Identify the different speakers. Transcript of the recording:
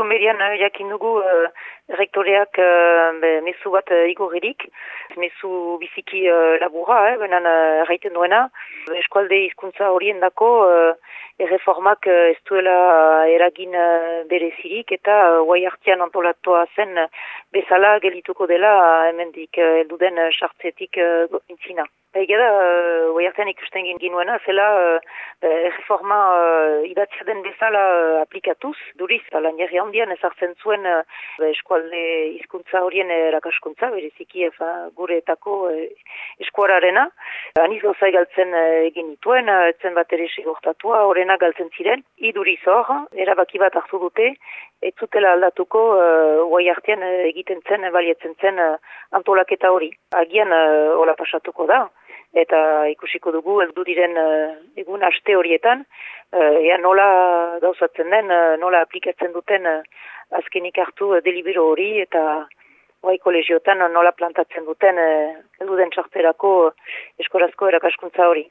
Speaker 1: egun berian jakin dugu uh, rektoreak uh, mesu bat uh, igorrerik, mesu biziki uh, labura, eh, benan erraiten duena. Eskualde hizkuntza horien dako uh, erreformak uh, ez duela eragin uh, berezirik eta guai uh, hartzean antolatoa zen bezala gelituko dela hemendik uh, elduden uh, sartzetik uh, intzina. Ega da, guai hartzean ikusten ginuena, zela erreforma uh, idatzia den bezala uh, aplikatuz, duriz, lan jarri handian ezartzen zuen uh, eskualde hizkuntza horien erakaskuntza, bereziki efa, gure etako uh, eskuararena. Aniz gauza galtzen uh, egin dituen, uh, etzen bat ere segortatua, horrena galtzen ziren, iduriz hor, erabaki bat hartu dute, ez zutela aldatuko uh, guai hartian egiten zen, baliatzen zen uh, antolaketa hori. Agian uh, hola pasatuko da, eta ikusiko dugu heldu diren uh, egun aste horietan uh, ea nola gauzatzen den uh, nola aplikatzen duten azkenik hartu uh, delibero hori eta bai kolegiotan nola plantatzen duten uh, heldu den txarterako eskorazko erakaskuntza hori